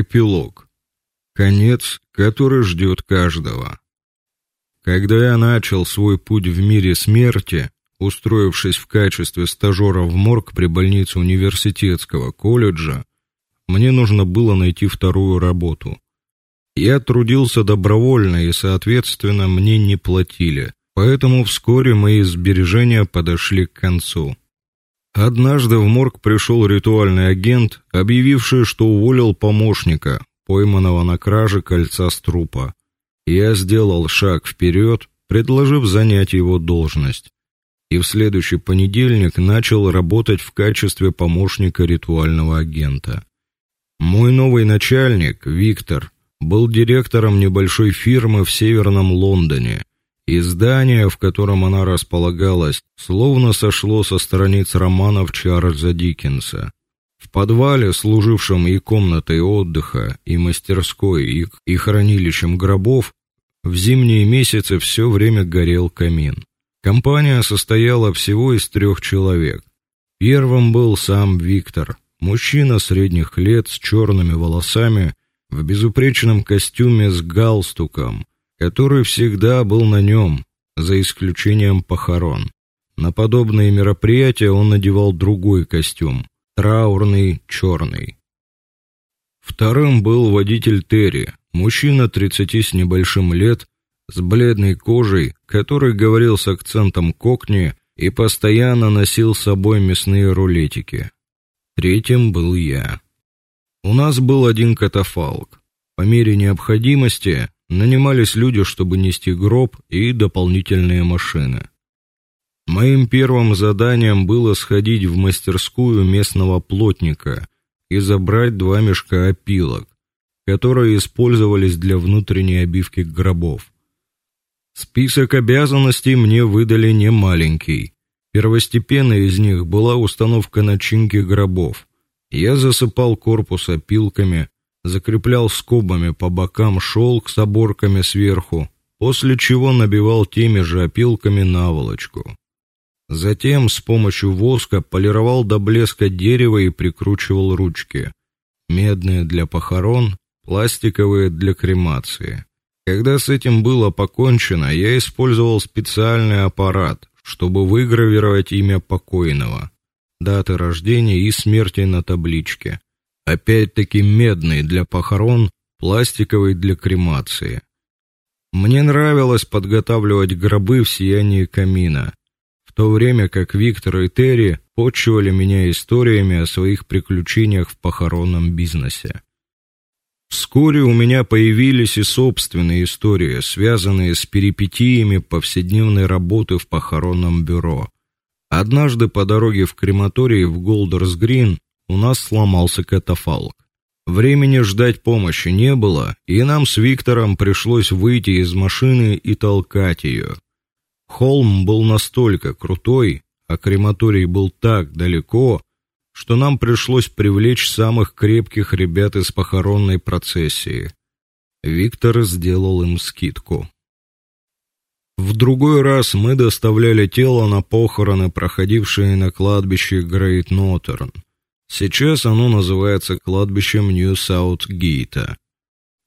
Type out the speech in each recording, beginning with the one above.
Эпилог. Конец, который ждет каждого. Когда я начал свой путь в мире смерти, устроившись в качестве стажера в морг при больнице университетского колледжа, мне нужно было найти вторую работу. Я трудился добровольно, и, соответственно, мне не платили. Поэтому вскоре мои сбережения подошли к концу. Однажды в морг пришел ритуальный агент, объявивший, что уволил помощника, пойманного на краже кольца с трупа. Я сделал шаг вперед, предложив занять его должность. И в следующий понедельник начал работать в качестве помощника ритуального агента. Мой новый начальник, Виктор, был директором небольшой фирмы в Северном Лондоне и здание, в котором она располагалась, словно сошло со страниц романов Чарльза Диккенса. В подвале, служившем и комнатой отдыха, и мастерской, и, и хранилищем гробов, в зимние месяцы все время горел камин. Компания состояла всего из трех человек. Первым был сам Виктор, мужчина средних лет с черными волосами, в безупречном костюме с галстуком, который всегда был на нем, за исключением похорон. На подобные мероприятия он надевал другой костюм, траурный черный. Вторым был водитель Терри, мужчина 30 с небольшим лет, с бледной кожей, который говорил с акцентом кокни и постоянно носил с собой мясные рулетики. Третьим был я. У нас был один катафалк. По мере необходимости нанимались люди, чтобы нести гроб и дополнительные машины. Моим первым заданием было сходить в мастерскую местного плотника и забрать два мешка опилок, которые использовались для внутренней обивки гробов. Список обязанностей мне выдали не маленький. Первостепенной из них была установка начинки гробов. Я засыпал корпус опилками, закреплял скобами по бокам шелк с оборками сверху, после чего набивал теми же опилками наволочку. Затем с помощью воска полировал до блеска дерево и прикручивал ручки. Медные для похорон, пластиковые для кремации. Когда с этим было покончено, я использовал специальный аппарат, чтобы выгравировать имя покойного, даты рождения и смерти на табличке. Опять-таки медный для похорон, пластиковый для кремации. Мне нравилось подготавливать гробы в сиянии камина, в то время как Виктор и Терри почивали меня историями о своих приключениях в похоронном бизнесе. Вскоре у меня появились и собственные истории, связанные с перипетиями повседневной работы в похоронном бюро. Однажды по дороге в крематорий в Голдерс-Грин у нас сломался катафалк. Времени ждать помощи не было, и нам с Виктором пришлось выйти из машины и толкать ее. Холм был настолько крутой, а крематорий был так далеко, что нам пришлось привлечь самых крепких ребят из похоронной процессии. Виктор сделал им скидку. В другой раз мы доставляли тело на похороны, проходившие на кладбище Грейт-Нотерн. Сейчас оно называется кладбищем Нью-Саут-Гейта.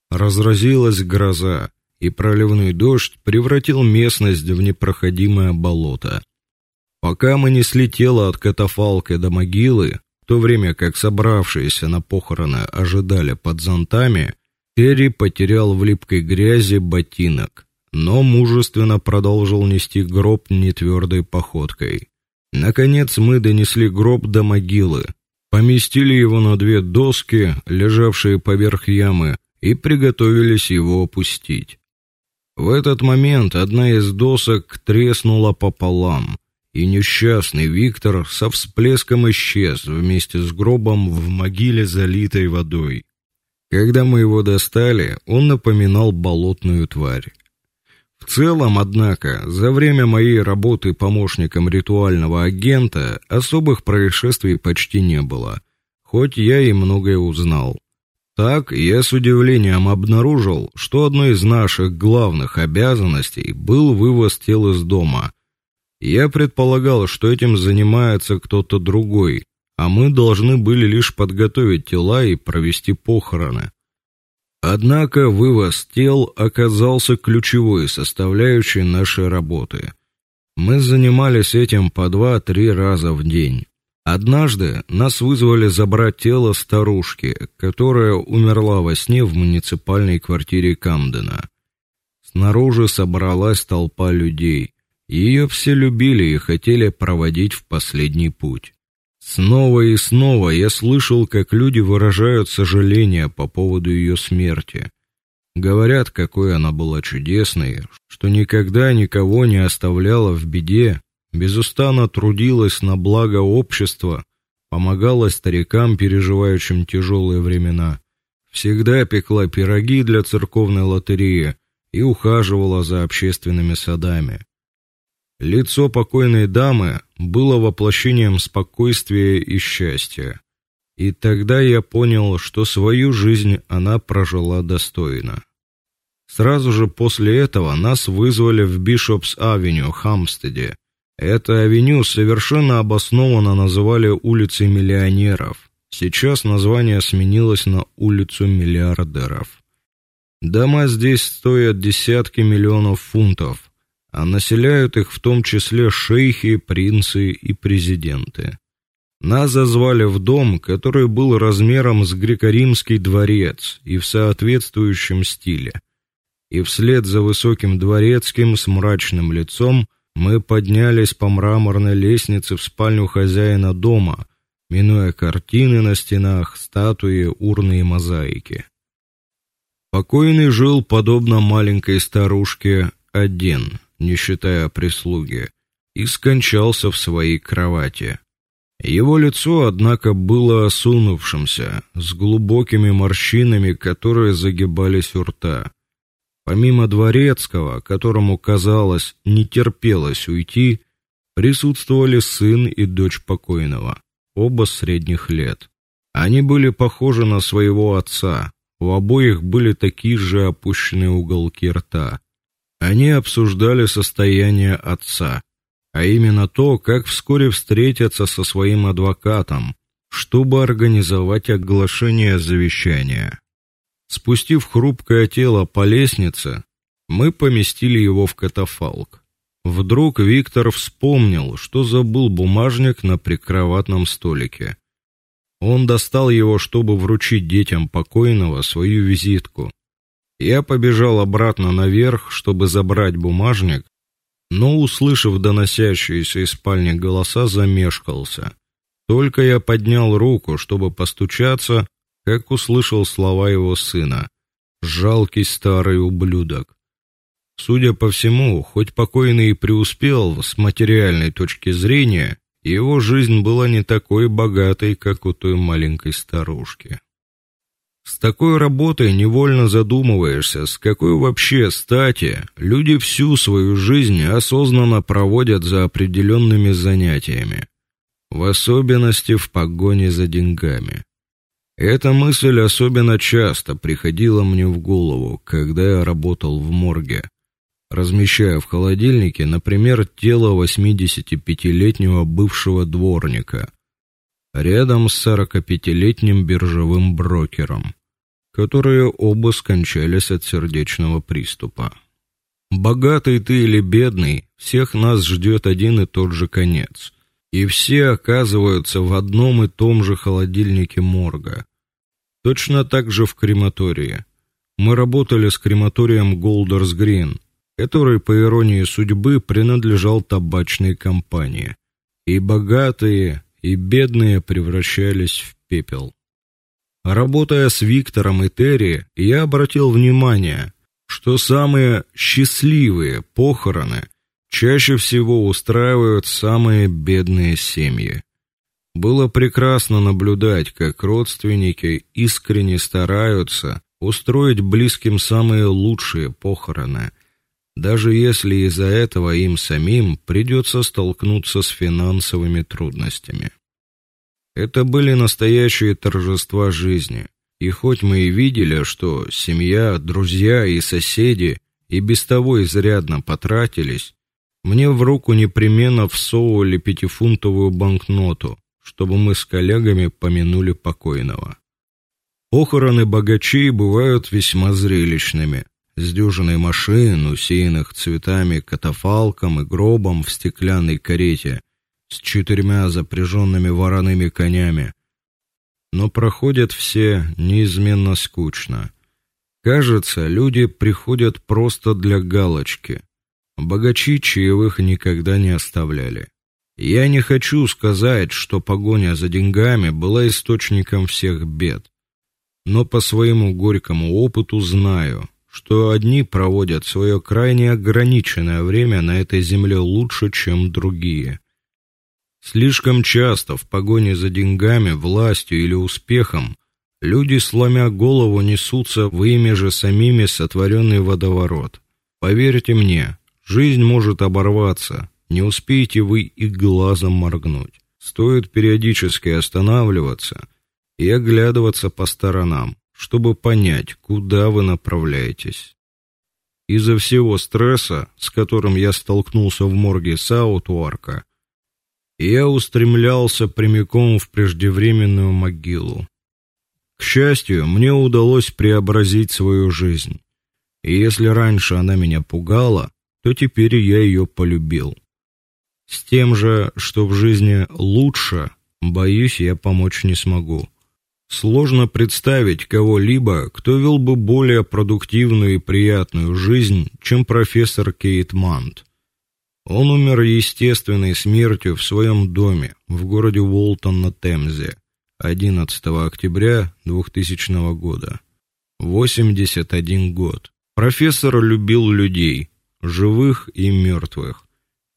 Разразилась гроза, и проливной дождь превратил местность в непроходимое болото. Пока мы несли тело от катафалка до могилы, в то время как собравшиеся на похороны ожидали под зонтами, Терри потерял в липкой грязи ботинок, но мужественно продолжил нести гроб нетвердой походкой. Наконец мы донесли гроб до могилы, поместили его на две доски, лежавшие поверх ямы, и приготовились его опустить. В этот момент одна из досок треснула пополам, и несчастный Виктор со всплеском исчез вместе с гробом в могиле, залитой водой. Когда мы его достали, он напоминал болотную тварь. Целом, однако, за время моей работы помощником ритуального агента особых происшествий почти не было, хоть я и многое узнал. Так, я с удивлением обнаружил, что одной из наших главных обязанностей был вывоз тел из дома. Я предполагал, что этим занимается кто-то другой, а мы должны были лишь подготовить тела и провести похороны. Однако вывоз тел оказался ключевой составляющей нашей работы. Мы занимались этим по два-три раза в день. Однажды нас вызвали забрать тело старушки, которая умерла во сне в муниципальной квартире Камдена. Снаружи собралась толпа людей. Ее все любили и хотели проводить в последний путь. Снова и снова я слышал, как люди выражают сожаление по поводу ее смерти. Говорят, какой она была чудесной, что никогда никого не оставляла в беде, безустанно трудилась на благо общества, помогала старикам, переживающим тяжелые времена, всегда пекла пироги для церковной лотереи и ухаживала за общественными садами. Лицо покойной дамы было воплощением спокойствия и счастья. И тогда я понял, что свою жизнь она прожила достойно. Сразу же после этого нас вызвали в Бишопс-авеню, Хамстеде. Это авеню совершенно обоснованно называли улицей миллионеров. Сейчас название сменилось на улицу миллиардеров. Дома здесь стоят десятки миллионов фунтов, а населяют их в том числе шейхи, принцы и президенты. Нас зазвали в дом, который был размером с греко-римский дворец и в соответствующем стиле. И вслед за высоким дворецким с мрачным лицом мы поднялись по мраморной лестнице в спальню хозяина дома, минуя картины на стенах, статуи, урны и мозаики. Покойный жил подобно маленькой старушке один не считая прислуги, и скончался в своей кровати. Его лицо, однако, было осунувшимся, с глубокими морщинами, которые загибались у рта. Помимо дворецкого, которому казалось, не терпелось уйти, присутствовали сын и дочь покойного, оба средних лет. Они были похожи на своего отца. У обоих были такие же опущенные уголки рта. Они обсуждали состояние отца, а именно то, как вскоре встретиться со своим адвокатом, чтобы организовать оглашение завещания. Спустив хрупкое тело по лестнице, мы поместили его в катафалк. Вдруг Виктор вспомнил, что забыл бумажник на прикроватном столике. Он достал его, чтобы вручить детям покойного свою визитку. Я побежал обратно наверх, чтобы забрать бумажник, но, услышав доносящиеся из спальни голоса, замешкался. Только я поднял руку, чтобы постучаться, как услышал слова его сына: "Жалкий старый ублюдок". Судя по всему, хоть покойный и преуспел с материальной точки зрения, его жизнь была не такой богатой, как у той маленькой старушки. С такой работой невольно задумываешься, с какой вообще стати люди всю свою жизнь осознанно проводят за определенными занятиями, в особенности в погоне за деньгами. Эта мысль особенно часто приходила мне в голову, когда я работал в морге, размещая в холодильнике, например, тело 85-летнего бывшего дворника рядом с 45-летним биржевым брокером которые оба скончались от сердечного приступа. Богатый ты или бедный, всех нас ждет один и тот же конец. И все оказываются в одном и том же холодильнике морга. Точно так же в крематории. Мы работали с крематорием Golders Green, который, по иронии судьбы, принадлежал табачной компании. И богатые, и бедные превращались в пепел. Работая с Виктором и Терри, я обратил внимание, что самые счастливые похороны чаще всего устраивают самые бедные семьи. Было прекрасно наблюдать, как родственники искренне стараются устроить близким самые лучшие похороны, даже если из-за этого им самим придется столкнуться с финансовыми трудностями. Это были настоящие торжества жизни. И хоть мы и видели, что семья, друзья и соседи и без того изрядно потратились, мне в руку непременно всовывали пятифунтовую банкноту, чтобы мы с коллегами помянули покойного. Похороны богачей бывают весьма зрелищными. С дюжиной машин, усеянных цветами, катафалком и гробом в стеклянной карете, с четырьмя запряженными вороными конями. Но проходят все неизменно скучно. Кажется, люди приходят просто для галочки. Богачи чаевых никогда не оставляли. Я не хочу сказать, что погоня за деньгами была источником всех бед, но по своему горькому опыту знаю, что одни проводят свое крайне ограниченное время на этой земле лучше, чем другие. Слишком часто в погоне за деньгами, властью или успехом люди, сломя голову, несутся в ими же самими сотворенный водоворот. Поверьте мне, жизнь может оборваться, не успеете вы и глазом моргнуть. Стоит периодически останавливаться и оглядываться по сторонам, чтобы понять, куда вы направляетесь. Из-за всего стресса, с которым я столкнулся в морге Саутуарка, я устремлялся прямиком в преждевременную могилу. К счастью, мне удалось преобразить свою жизнь. И если раньше она меня пугала, то теперь я ее полюбил. С тем же, что в жизни лучше, боюсь, я помочь не смогу. Сложно представить кого-либо, кто вел бы более продуктивную и приятную жизнь, чем профессор Кейт Мант. Он умер естественной смертью в своем доме в городе Уолтон на Темзе 11 октября 2000 года. 81 год. Профессор любил людей, живых и мертвых,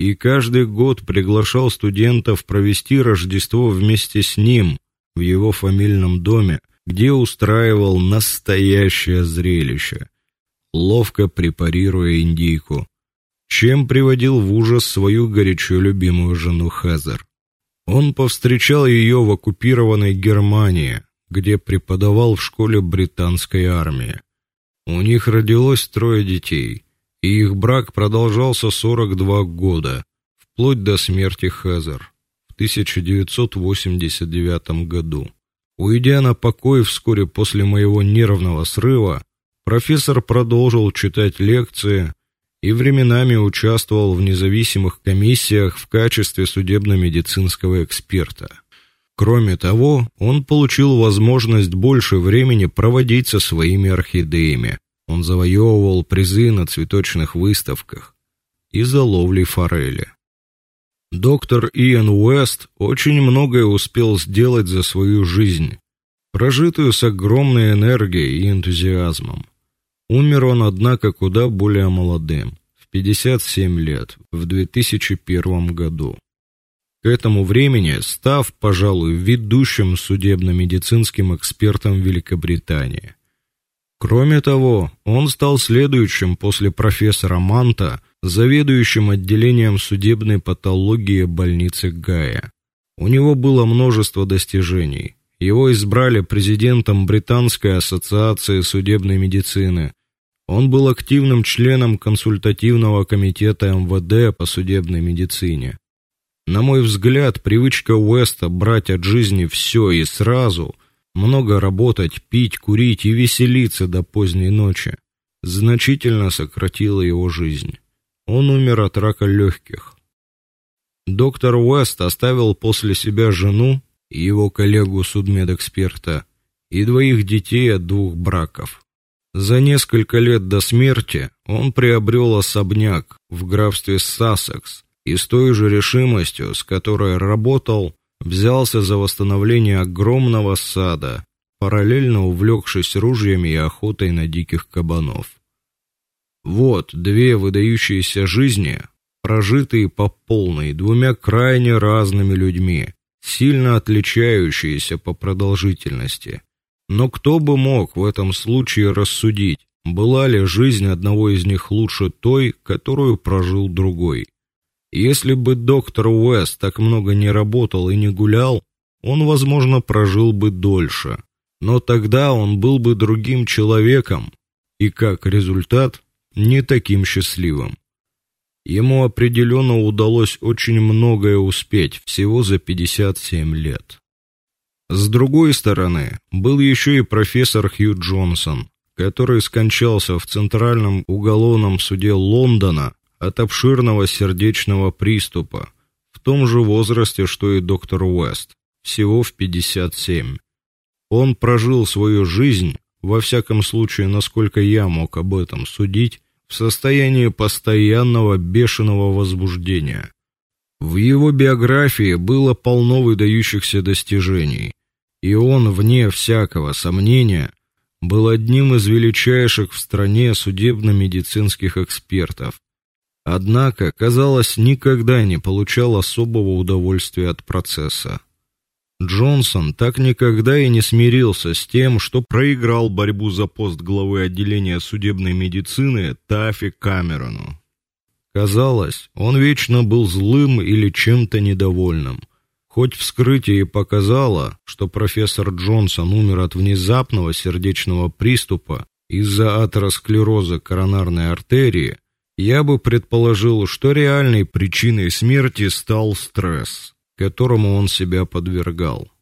и каждый год приглашал студентов провести Рождество вместе с ним в его фамильном доме, где устраивал настоящее зрелище, ловко препарируя индейку чем приводил в ужас свою горячо любимую жену Хезер. Он повстречал ее в оккупированной Германии, где преподавал в школе британской армии. У них родилось трое детей, и их брак продолжался 42 года, вплоть до смерти Хезер в 1989 году. Уйдя на покой вскоре после моего нервного срыва, профессор продолжил читать лекции и временами участвовал в независимых комиссиях в качестве судебно-медицинского эксперта. Кроме того, он получил возможность больше времени проводить со своими орхидеями. Он завоевывал призы на цветочных выставках и за ловлей форели. Доктор Иэн Уэст очень многое успел сделать за свою жизнь, прожитую с огромной энергией и энтузиазмом. Умер он, однако, куда более молодым, в 57 лет, в 2001 году. К этому времени став, пожалуй, ведущим судебно-медицинским экспертом Великобритании. Кроме того, он стал следующим после профессора Манта заведующим отделением судебной патологии больницы Гая. У него было множество достижений. Его избрали президентом Британской ассоциации судебной медицины, он был активным членом консультативного комитета МВД по судебной медицине. На мой взгляд, привычка Уэста брать от жизни все и сразу, много работать, пить, курить и веселиться до поздней ночи, значительно сократила его жизнь. Он умер от рака легких. Доктор Уэст оставил после себя жену и его коллегу-судмедэксперта и двоих детей от двух браков. За несколько лет до смерти он приобрел особняк в графстве Сассекс и с той же решимостью, с которой работал, взялся за восстановление огромного сада, параллельно увлекшись ружьями и охотой на диких кабанов. Вот две выдающиеся жизни, прожитые по полной двумя крайне разными людьми, сильно отличающиеся по продолжительности. Но кто бы мог в этом случае рассудить, была ли жизнь одного из них лучше той, которую прожил другой? Если бы доктор Уэст так много не работал и не гулял, он, возможно, прожил бы дольше. Но тогда он был бы другим человеком и как результат не таким счастливым. Ему определенно удалось очень многое успеть всего за 57 лет. С другой стороны, был еще и профессор Хью Джонсон, который скончался в Центральном уголовном суде Лондона от обширного сердечного приступа в том же возрасте, что и доктор Уэст, всего в 57. Он прожил свою жизнь, во всяком случае, насколько я мог об этом судить, в состоянии постоянного бешеного возбуждения. В его биографии было полно выдающихся достижений, и он вне всякого сомнения был одним из величайших в стране судебно-медицинских экспертов. Однако, казалось, никогда не получал особого удовольствия от процесса. Джонсон так никогда и не смирился с тем, что проиграл борьбу за пост главы отделения судебной медицины Тафи Камерону. Казалось, он вечно был злым или чем-то недовольным. Хоть вскрытие и показало, что профессор Джонсон умер от внезапного сердечного приступа из-за атеросклероза коронарной артерии, я бы предположил, что реальной причиной смерти стал стресс, которому он себя подвергал.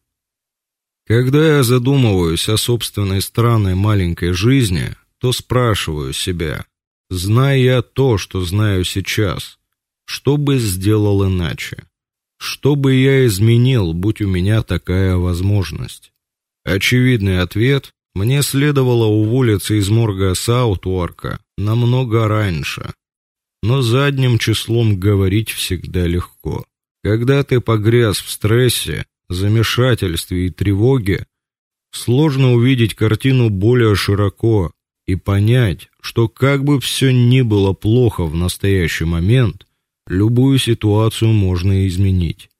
Когда я задумываюсь о собственной странной маленькой жизни, то спрашиваю себя: зная то, что знаю сейчас, что бы сделал иначе? Что бы я изменил, будь у меня такая возможность? Очевидный ответ: мне следовало уволиться из морга Саутуарка намного раньше. Но задним числом говорить всегда легко. Когда ты погряз в стрессе, замешательстве и тревоге, сложно увидеть картину более широко и понять, что как бы все ни было плохо в настоящий момент, любую ситуацию можно изменить.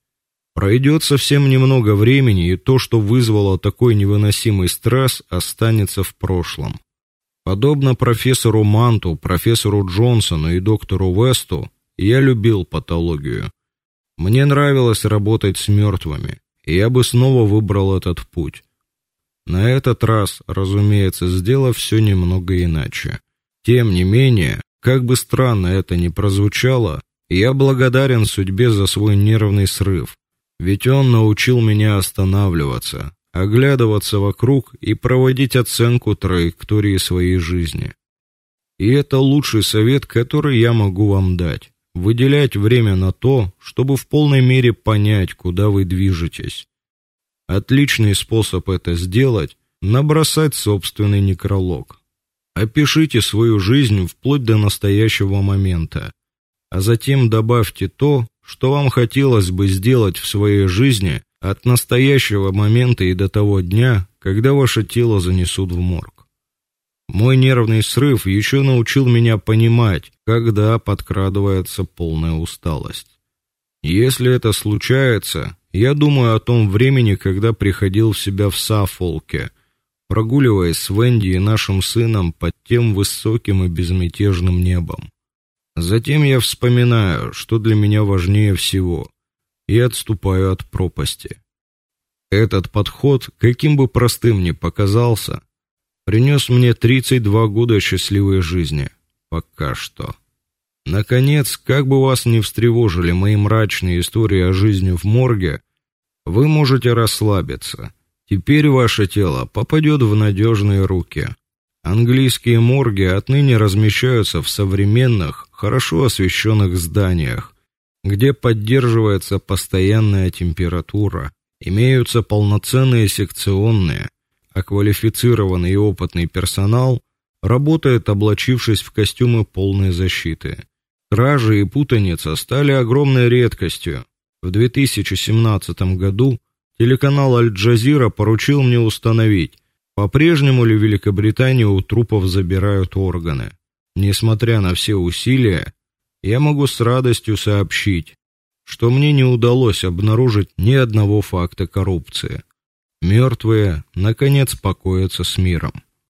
Пройдет совсем немного времени, и то, что вызвало такой невыносимый стресс, останется в прошлом. Подобно профессору Манту, профессору Джонсону и доктору Весту, я любил патологию. Мне нравилось работать с мертвыми, и я бы снова выбрал этот путь. На этот раз, разумеется, сделав все немного иначе. Тем не менее, как бы странно это ни прозвучало, я благодарен судьбе за свой нервный срыв, ведь он научил меня останавливаться, оглядываться вокруг и проводить оценку траектории своей жизни. И это лучший совет, который я могу вам дать. Выделять время на то, чтобы в полной мере понять, куда вы движетесь. Отличный способ это сделать набросать собственный некролог. Опишите свою жизнь вплоть до настоящего момента а затем добавьте то, что вам хотелось бы сделать в своей жизни от настоящего момента и до того дня, когда ваше тело занесут в морг. Мой нервный срыв еще научил меня понимать, когда подкрадывается полная усталость. Если это случается, я думаю о том времени, когда приходил в себя в Саффолке, прогуливаясь с Венди и нашим сыном под тем высоким и безмятежным небом. Затем я вспоминаю, что для меня важнее всего, и отступаю от пропасти. Этот подход, каким бы простым ни показался, принес мне 32 года счастливой жизни. Пока что. Наконец, как бы вас ни встревожили мои мрачные истории о жизни в морге, вы можете расслабиться. Теперь ваше тело попадет в надежные руки. Английские морги отныне размещаются в современных, хорошо освещенных зданиях, где поддерживается постоянная температура, имеются полноценные секционные, а квалифицированный и опытный персонал работает, облачившись в костюмы полной защиты. Кражи и путаница стали огромной редкостью. В 2017 году телеканал Аль-Джазира поручил мне установить, по-прежнему ли в Великобритании у трупов забирают органы. Несмотря на все усилия, я могу с радостью сообщить, что мне не удалось обнаружить ни одного факта коррупции. Мертвые наконец покоятся с миром.